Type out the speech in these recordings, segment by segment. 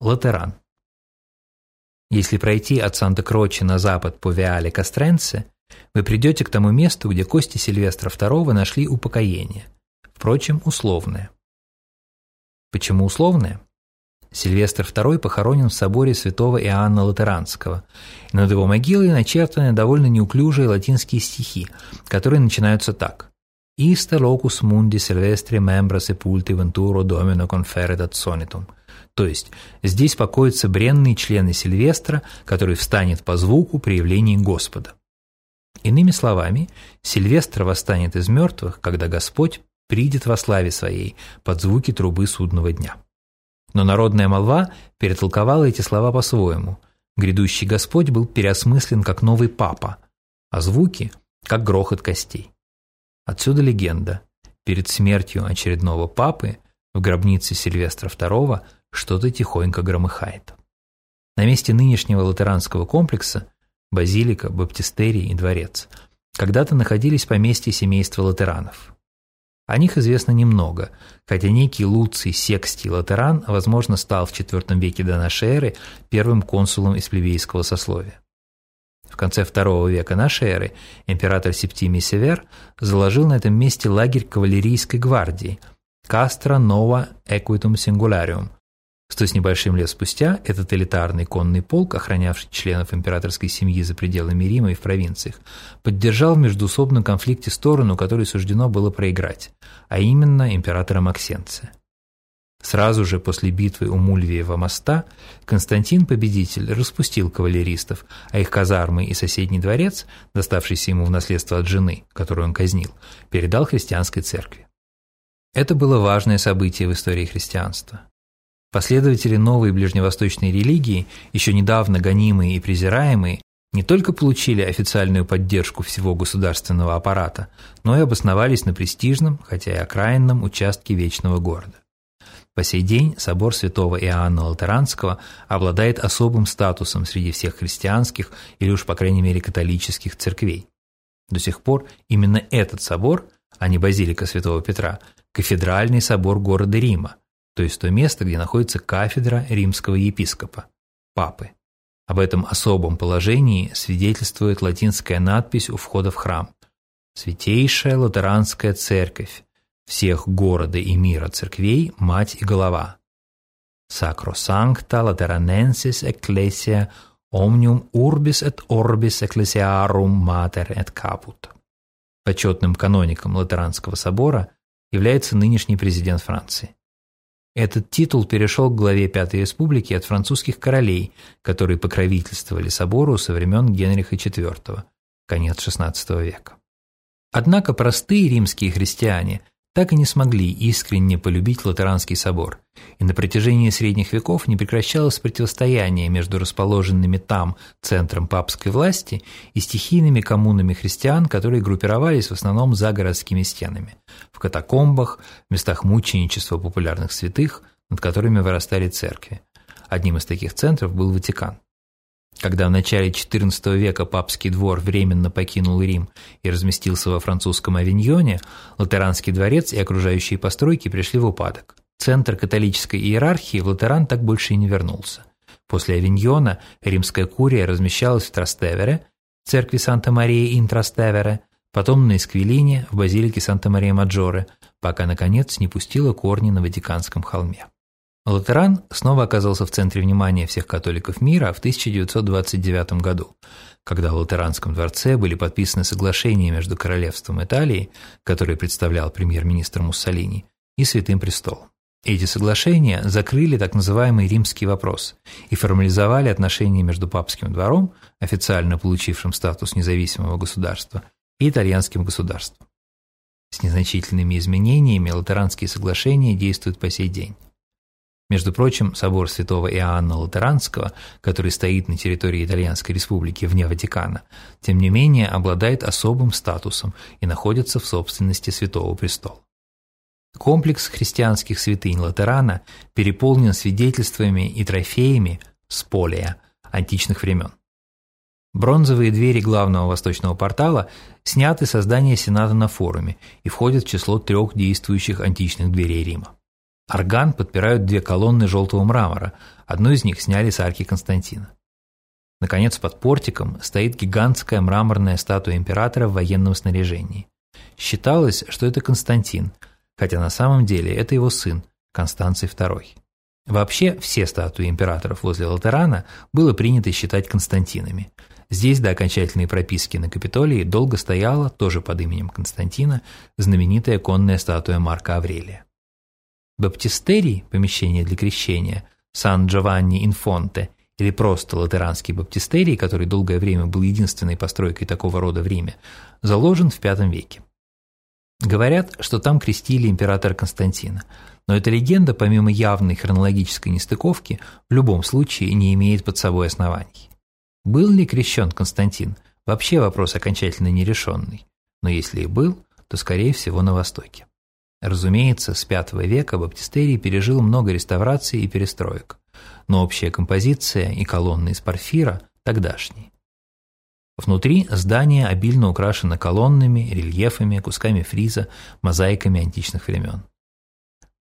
Латеран. Если пройти от Санта-Крочи на запад по Виале Кастренце, вы придете к тому месту, где кости Сильвестра II нашли упокоение, впрочем, условное. Почему условное? Сильвестр II похоронен в соборе святого Иоанна Латеранского, и над его могилой начертаны довольно неуклюжие латинские стихи, которые начинаются так. «Iste locus mundi silvestri membra sepulti venturo domino conferet ad sonitum», то есть здесь покоятся бренные члены Сильвестра, который встанет по звуку при явлении Господа. Иными словами, Сильвестр восстанет из мертвых, когда Господь придет во славе своей под звуки трубы судного дня. Но народная молва перетолковала эти слова по-своему. Грядущий Господь был переосмыслен как новый папа, а звуки – как грохот костей. Отсюда легенда. Перед смертью очередного папы в гробнице Сильвестра II что-то тихонько громыхает. На месте нынешнего латеранского комплекса – базилика, баптистерий и дворец – когда-то находились поместья семейства латеранов. О них известно немного, хотя некий Луций Секстий Латеран, возможно, стал в IV веке до нашей эры первым консулом из плебейского сословия. В конце II века нашей эры император Септимий Север заложил на этом месте лагерь кавалерийской гвардии Кастро Нова Equitum Singularium, Сто с небольшим лет спустя этот элитарный конный полк, охранявший членов императорской семьи за пределами Рима и в провинциях, поддержал в междуусобном конфликте сторону, которой суждено было проиграть, а именно императора Максенция. Сразу же после битвы у Мульвиева моста Константин Победитель распустил кавалеристов, а их казармы и соседний дворец, доставшийся ему в наследство от жены, которую он казнил, передал христианской церкви. Это было важное событие в истории христианства. Последователи новой ближневосточной религии, еще недавно гонимые и презираемые, не только получили официальную поддержку всего государственного аппарата, но и обосновались на престижном, хотя и окраинном участке Вечного города. По сей день собор святого Иоанна Латеранского обладает особым статусом среди всех христианских или уж по крайней мере католических церквей. До сих пор именно этот собор, а не базилика святого Петра, кафедральный собор города Рима, то есть то место, где находится кафедра римского епископа, папы. Об этом особом положении свидетельствует латинская надпись у входа в храм. «Святейшая латеранская церковь, всех города и мира церквей, мать и голова». «Sacrosancta lateranensis ecclesia omnium urbis et orbis ecclesiarum mater et caput». Почетным каноником Латеранского собора является нынешний президент Франции. Этот титул перешел к главе Пятой Республики от французских королей, которые покровительствовали собору со времен Генриха IV, конец XVI века. Однако простые римские христиане так и не смогли искренне полюбить Латеранский собор, и на протяжении средних веков не прекращалось противостояние между расположенными там центром папской власти и стихийными коммунами христиан, которые группировались в основном за городскими стенами, в катакомбах, в местах мученичества популярных святых, над которыми вырастали церкви. Одним из таких центров был Ватикан. Когда в начале XIV века папский двор временно покинул Рим и разместился во французском авиньоне, латеранский дворец и окружающие постройки пришли в упадок. Центр католической иерархии в Латеран так больше и не вернулся. После авиньона римская курия размещалась в Трастевере, церкви Санта-Мария ин Трастевере, потом на Эсквилине, в базилике Санта-Мария-Маджоре, пока, наконец, не пустила корни на Ватиканском холме. Латеран снова оказался в центре внимания всех католиков мира в 1929 году, когда в Латеранском дворце были подписаны соглашения между Королевством Италии, которое представлял премьер-министр Муссолини, и Святым Престолом. Эти соглашения закрыли так называемый римский вопрос и формализовали отношения между папским двором, официально получившим статус независимого государства, и итальянским государством. С незначительными изменениями латеранские соглашения действуют по сей день. Между прочим, собор святого Иоанна Латеранского, который стоит на территории Итальянской республики вне Ватикана, тем не менее обладает особым статусом и находится в собственности Святого Престола. Комплекс христианских святынь Латерана переполнен свидетельствами и трофеями с полия античных времен. Бронзовые двери главного восточного портала сняты со здания Сената на форуме и входят в число трех действующих античных дверей Рима. Орган подпирают две колонны желтого мрамора, одну из них сняли с арки Константина. Наконец, под портиком стоит гигантская мраморная статуя императора в военном снаряжении. Считалось, что это Константин, хотя на самом деле это его сын, Констанций II. Вообще, все статуи императоров возле Латерана было принято считать Константинами. Здесь до окончательной прописки на Капитолии долго стояла, тоже под именем Константина, знаменитая конная статуя Марка Аврелия. Баптистерий, помещение для крещения, Сан-Джованни-Инфонте или просто латеранский баптистерий, который долгое время был единственной постройкой такого рода в Риме, заложен в V веке. Говорят, что там крестили императора Константина, но эта легенда, помимо явной хронологической нестыковки, в любом случае не имеет под собой оснований. Был ли крещен Константин? Вообще вопрос окончательно нерешенный. Но если и был, то скорее всего на Востоке. Разумеется, с V века баптистерий пережил много реставраций и перестроек но общая композиция и колонны из порфира тогдашние. Внутри здание обильно украшено колоннами, рельефами, кусками фриза, мозаиками античных времен.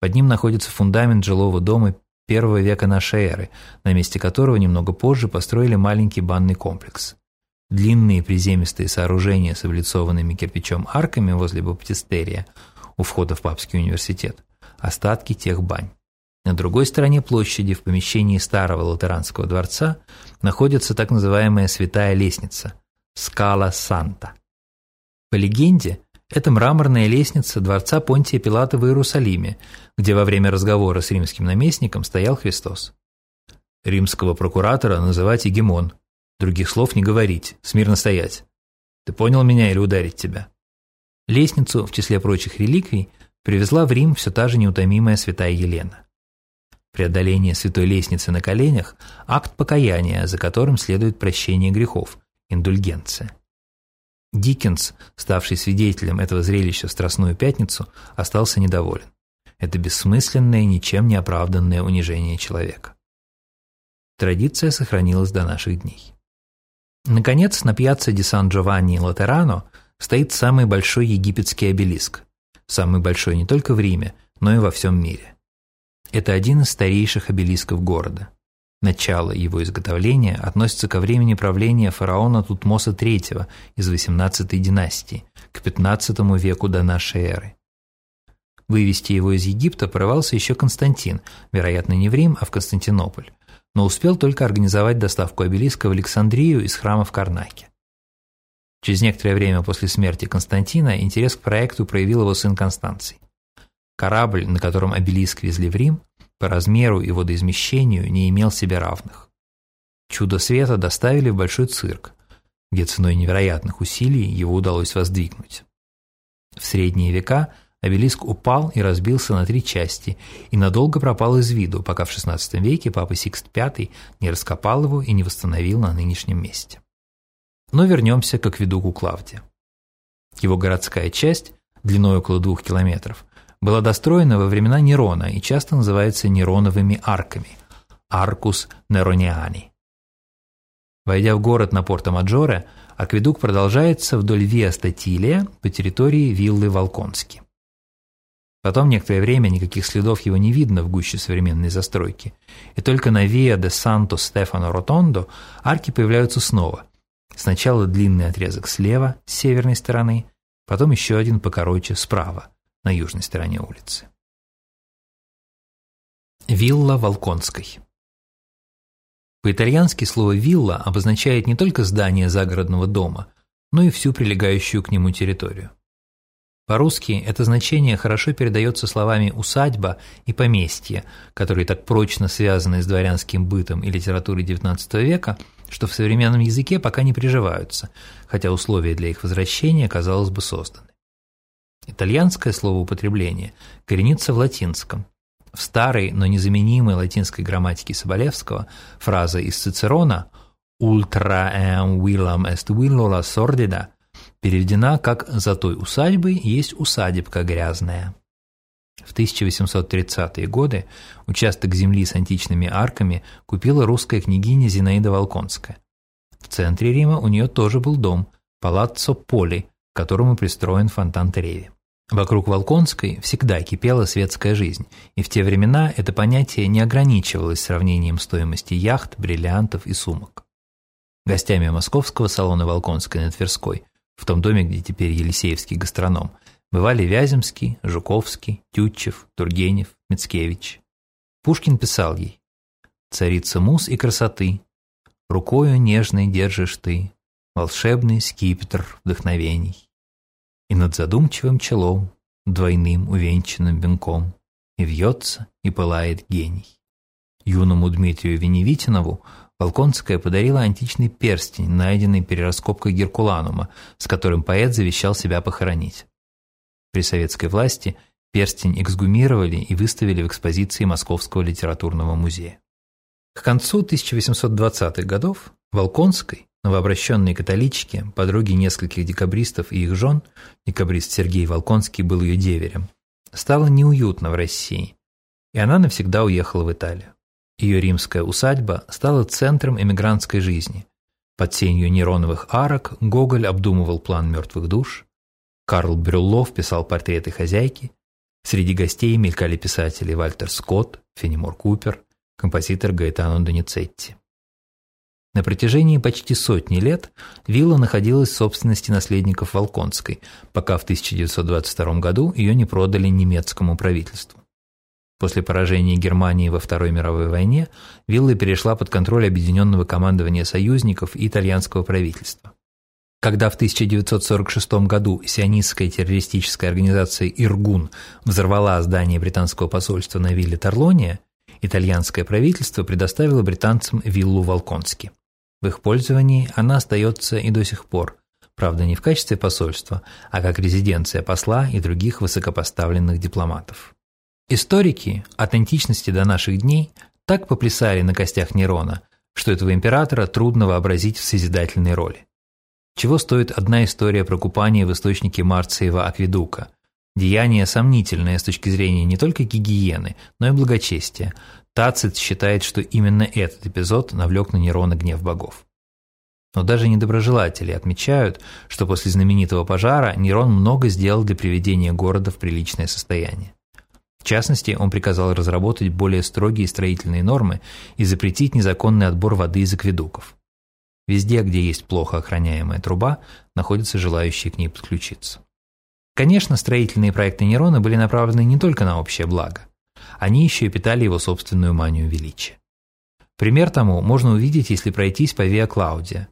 Под ним находится фундамент жилого дома первого века нашей эры, на месте которого немного позже построили маленький банный комплекс. Длинные приземистые сооружения с облицованными кирпичом арками возле баптистерия у входа в Папский университет – остатки тех бань. На другой стороне площади, в помещении старого латеранского дворца, находится так называемая святая лестница – Скала Санта. По легенде, это мраморная лестница дворца Понтия Пилата в Иерусалиме, где во время разговора с римским наместником стоял Христос. Римского прокуратора называть Егемон. Других слов не говорить, смирно стоять. Ты понял меня или ударить тебя? Лестницу, в числе прочих реликвий, привезла в Рим все та же неутомимая святая Елена. Преодоление святой лестницы на коленях – акт покаяния, за которым следует прощение грехов, индульгенция. Диккенс, ставший свидетелем этого зрелища в Страстную Пятницу, остался недоволен. Это бессмысленное, ничем не оправданное унижение человека. Традиция сохранилась до наших дней. Наконец, на пьяце ди Сан-Джованни Латерано стоит самый большой египетский обелиск. Самый большой не только в Риме, но и во всем мире. Это один из старейших обелисков города. Начало его изготовления относится ко времени правления фараона Тутмоса III из XVIII династии, к XV веку до нашей эры. Вывести его из Египта порывался еще Константин, вероятно, не в Рим, а в Константинополь, но успел только организовать доставку обелиска в Александрию из храма в Карнаке. Через некоторое время после смерти Константина интерес к проекту проявил его сын Констанций. Корабль, на котором обелиск везли в Рим, по размеру и водоизмещению не имел себе равных. Чудо света доставили в большой цирк, где ценой невероятных усилий его удалось воздвигнуть. В средние века обелиск упал и разбился на три части и надолго пропал из виду, пока в XVI веке папа Сикст V не раскопал его и не восстановил на нынешнем месте. Но вернемся к акведуку Клавдия. Его городская часть, длиной около двух километров, была достроена во времена Нерона и часто называется Нероновыми арками – Arcus Neroniani. Войдя в город на Порто-Маджоре, акведук продолжается вдоль Виа Статилия по территории виллы Волконски. Потом некоторое время никаких следов его не видно в гуще современной застройки, и только на Виа де Санто Стефано Ротондо арки появляются снова. Сначала длинный отрезок слева, с северной стороны, потом еще один покороче справа, на южной стороне улицы. Вилла Волконской По-итальянски слово «вилла» обозначает не только здание загородного дома, но и всю прилегающую к нему территорию. По-русски это значение хорошо передается словами «усадьба» и «поместье», которые так прочно связаны с дворянским бытом и литературой XIX века, что в современном языке пока не приживаются, хотя условия для их возвращения, казалось бы, созданы. Итальянское словоупотребление коренится в латинском. В старой, но незаменимой латинской грамматике Соболевского фраза из Цицерона «ultra em villam est villola sordida» переведена как «за той усадьбой есть усадебка грязная». В 1830-е годы участок земли с античными арками купила русская княгиня Зинаида Волконская. В центре Рима у нее тоже был дом – Палаццо Поли, к которому пристроен фонтан Треви. Вокруг Волконской всегда кипела светская жизнь, и в те времена это понятие не ограничивалось сравнением стоимости яхт, бриллиантов и сумок. Гостями московского салона Волконской на Тверской, в том доме, где теперь Елисеевский гастроном, бывали Вяземский, Жуковский, Тютчев, Тургенев, Мицкевич. Пушкин писал ей «Царица мус и красоты, рукою нежной держишь ты, волшебный скипетр вдохновений» и над задумчивым челом, двойным увенчанным венком, и вьется, и пылает гений. Юному Дмитрию Веневитинову Волконская подарила античный перстень, найденный при раскопках Геркуланума, с которым поэт завещал себя похоронить. При советской власти перстень эксгумировали и выставили в экспозиции Московского литературного музея. К концу 1820-х годов Волконской Новообращенные католички, подруги нескольких декабристов и их жен, декабрист Сергей Волконский был ее деверем, стало неуютно в России, и она навсегда уехала в Италию. Ее римская усадьба стала центром эмигрантской жизни. Под сенью нейроновых арок Гоголь обдумывал план мертвых душ, Карл Брюллов писал портреты хозяйки, среди гостей мелькали писатели Вальтер Скотт, Фенемор Купер, композитор Гаэтано Доницетти. На протяжении почти сотни лет вилла находилась в собственности наследников Волконской, пока в 1922 году ее не продали немецкому правительству. После поражения Германии во Второй мировой войне вилла перешла под контроль объединенного командования союзников и итальянского правительства. Когда в 1946 году сионистская террористическая организация «Иргун» взорвала здание британского посольства на вилле Торлония, итальянское правительство предоставило британцам виллу Волконски. В их пользовании она остается и до сих пор, правда не в качестве посольства, а как резиденция посла и других высокопоставленных дипломатов. Историки от античности до наших дней так поплясали на костях Нерона, что этого императора трудно вообразить в созидательной роли. Чего стоит одна история про купание в источнике Марциева акведука, Деяние сомнительное с точки зрения не только гигиены, но и благочестия, Тацит считает, что именно этот эпизод навлек на Нерона гнев богов. Но даже недоброжелатели отмечают, что после знаменитого пожара Нерон много сделал для приведения города в приличное состояние. В частности, он приказал разработать более строгие строительные нормы и запретить незаконный отбор воды из акведуков. Везде, где есть плохо охраняемая труба, находятся желающие к ней подключиться. Конечно, строительные проекты Нерона были направлены не только на общее благо – они еще и питали его собственную манию величия. Пример тому можно увидеть, если пройтись по Виа Клаудия.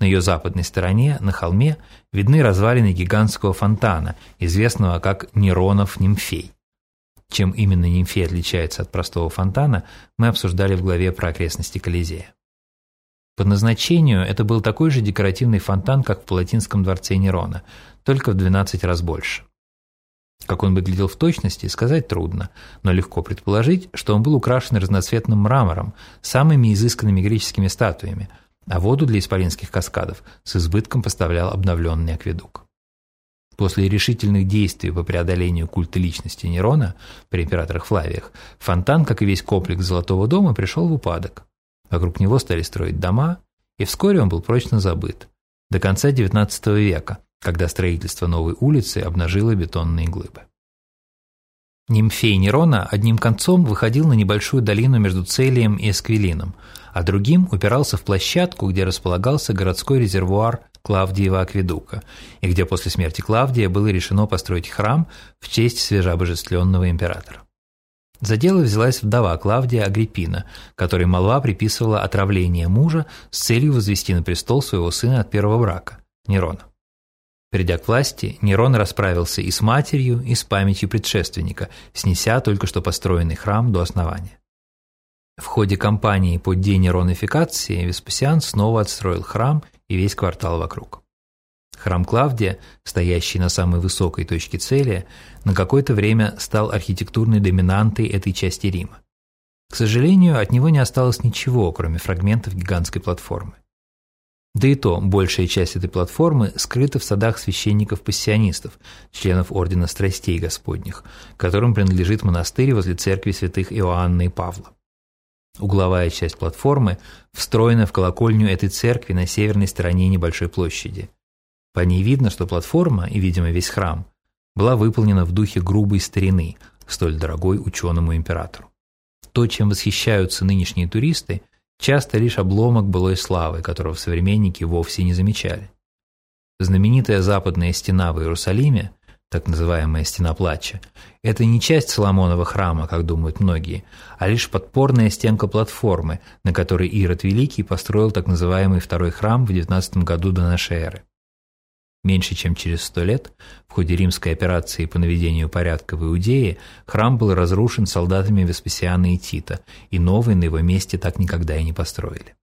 На ее западной стороне, на холме, видны развалины гигантского фонтана, известного как Неронов нимфей. Чем именно нимфей отличается от простого фонтана, мы обсуждали в главе про окрестности Колизея. По назначению это был такой же декоративный фонтан, как в Палатинском дворце Нерона, только в 12 раз больше. Как он выглядел в точности, сказать трудно, но легко предположить, что он был украшен разноцветным мрамором, самыми изысканными греческими статуями, а воду для исполинских каскадов с избытком поставлял обновленный акведук. После решительных действий по преодолению культа личности Нерона при императорах Флавиях, фонтан, как и весь комплекс Золотого дома, пришел в упадок. Вокруг него стали строить дома, и вскоре он был прочно забыт. До конца XIX века, когда строительство новой улицы обнажило бетонные глыбы. Нимфей Нерона одним концом выходил на небольшую долину между Целием и Эсквилином, а другим упирался в площадку, где располагался городской резервуар Клавдиева акведука, и где после смерти Клавдия было решено построить храм в честь свежеобожествленного императора. За дело взялась вдова Клавдия Агриппина, которой молва приписывала отравление мужа с целью возвести на престол своего сына от первого брака, Нерона. Придя к власти, Нерон расправился и с матерью, и с памятью предшественника, снеся только что построенный храм до основания. В ходе кампании по денеронификации Веспасиан снова отстроил храм и весь квартал вокруг. Храм Клавдия, стоящий на самой высокой точке цели, на какое-то время стал архитектурной доминантой этой части Рима. К сожалению, от него не осталось ничего, кроме фрагментов гигантской платформы. Да и то, большая часть этой платформы скрыта в садах священников-пассионистов, членов Ордена Страстей Господних, которым принадлежит монастырь возле церкви святых Иоанна и Павла. Угловая часть платформы встроена в колокольню этой церкви на северной стороне небольшой площади. По ней видно, что платформа и, видимо, весь храм была выполнена в духе грубой старины, столь дорогой ученому императору. То, чем восхищаются нынешние туристы, часто лишь обломок былой славы, которого современники вовсе не замечали. Знаменитая западная стена в Иерусалиме, так называемая стена плача, это не часть Соломонова храма, как думают многие, а лишь подпорная стенка платформы, на которой Ирод Великий построил так называемый второй храм в 19 году до нашей эры. Меньше чем через сто лет, в ходе римской операции по наведению порядка в Иудее, храм был разрушен солдатами Веспасиана и Тита, и новый на его месте так никогда и не построили.